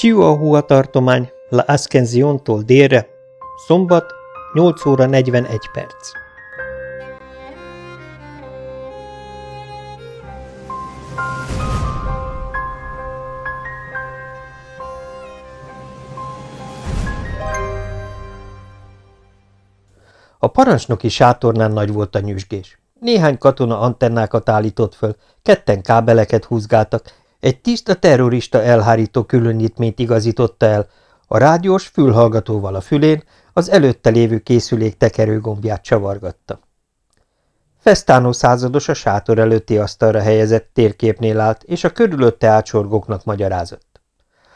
Chihuahua tartomány, La Ascension-tól délre, szombat, 8 óra 41 perc. A parancsnoki sátornál nagy volt a nyüzsgés. Néhány katona antennákat állított föl, ketten kábeleket húzgáltak, egy tiszta terrorista elhárító különítményt igazította el, a rádiós fülhallgatóval a fülén az előtte lévő készülék tekerőgombját csavargatta. Fesztánó százados a sátor előtti asztalra helyezett térképnél állt, és a körülötte átsorgóknak magyarázott.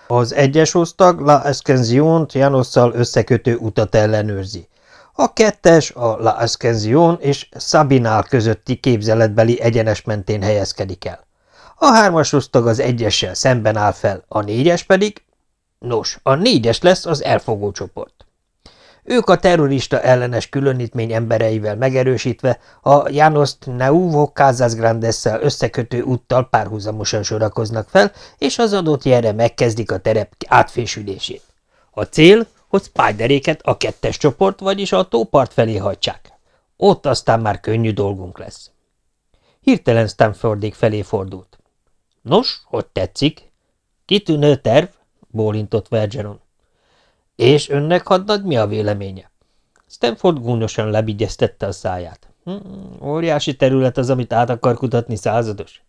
Az egyes osztag La Escension-t Janosszal összekötő utat ellenőrzi. A kettes a La Ascension és Sabinál közötti képzeletbeli egyenes mentén helyezkedik el. A hármas osztag az egyessel szemben áll fel, a négyes pedig... Nos, a négyes lesz az elfogó csoport. Ők a terrorista ellenes különítmény embereivel megerősítve a Janost Neuvo Casas grandes összekötő úttal párhuzamosan sorakoznak fel, és az adott jelre megkezdik a terep átfésülését. A cél, hogy Spideréket a kettes csoport, vagyis a tópart felé hajtsák. Ott aztán már könnyű dolgunk lesz. Hirtelen Stanfordék felé fordult. Nos, hogy tetszik? Kitűnő terv, bólintott Vergeron. És önnek, hadnagy, mi a véleménye? Stanford gúnyosan lebigyeztette a száját. Hm, óriási terület az, amit át akar kutatni százados.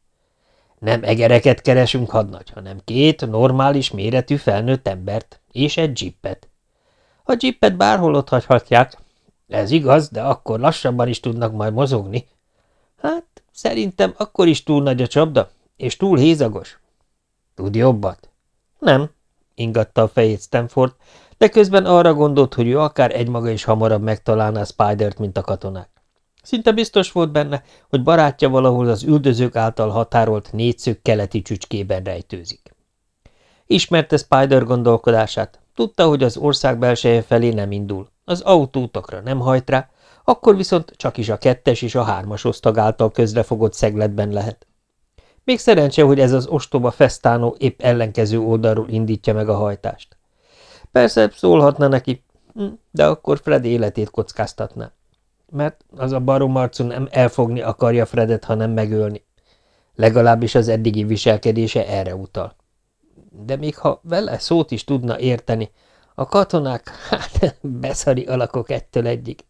Nem egereket keresünk, hadnagy, hanem két normális méretű felnőtt embert, és egy jippet. A jippet bárhol ott hagyhatják. Ez igaz, de akkor lassabban is tudnak majd mozogni. Hát, szerintem akkor is túl nagy a csapda, és túl hézagos. Tud jobbat? Nem, ingatta a fejét Stanford, de közben arra gondolt, hogy ő akár egymaga is hamarabb megtalálná Spidert, mint a katonák. Szinte biztos volt benne, hogy barátja valahol az üldözők által határolt négyszög keleti csücskében rejtőzik. Ismerte Spider gondolkodását, tudta, hogy az ország belseje felé nem indul, az autótakra nem hajt rá, akkor viszont csak is a kettes és a hármas osztag által közrefogott szegletben lehet. Még szerencse, hogy ez az ostoba fesztánó épp ellenkező oldalról indítja meg a hajtást. Persze szólhatna neki, hm, de akkor Fred életét kockáztatná. Mert az a baromarcú nem elfogni akarja Fredet, hanem megölni. Legalábbis az eddigi viselkedése erre utal. De még ha vele szót is tudna érteni, a katonák, hát beszari alakok ettől egyik.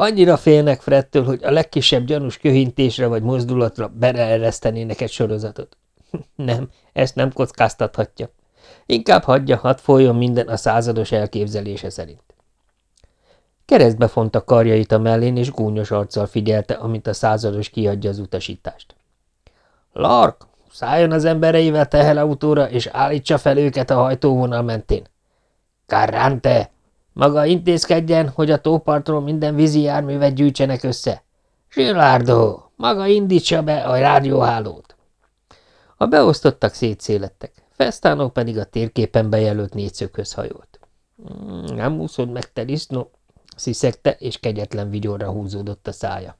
Annyira félnek Fredtől, hogy a legkisebb gyanús köhintésre vagy mozdulatra beleeresztenének egy sorozatot. Nem, ezt nem kockáztathatja. Inkább hagyja, hadd folyjon minden a százados elképzelése szerint. Keresztbe fonta karjait a mellén, és gúnyos arccal figyelte, amint a százados kiadja az utasítást. – Lark, szálljon az embereivel teherautóra, és állítsa fel őket a hajtóvonal mentén. – Carrante! Maga intézkedjen, hogy a tópartról minden vízi járművet gyűjtsenek össze. Zsilárdo, maga indítsa be a rádióhálót. A beosztottak szétszélettek, Fesztánó pedig a térképen bejelölt négyszöghöz hajolt. Hmm, nem úszod meg, te disznó, sziszegte, és kegyetlen vigyorra húzódott a szája.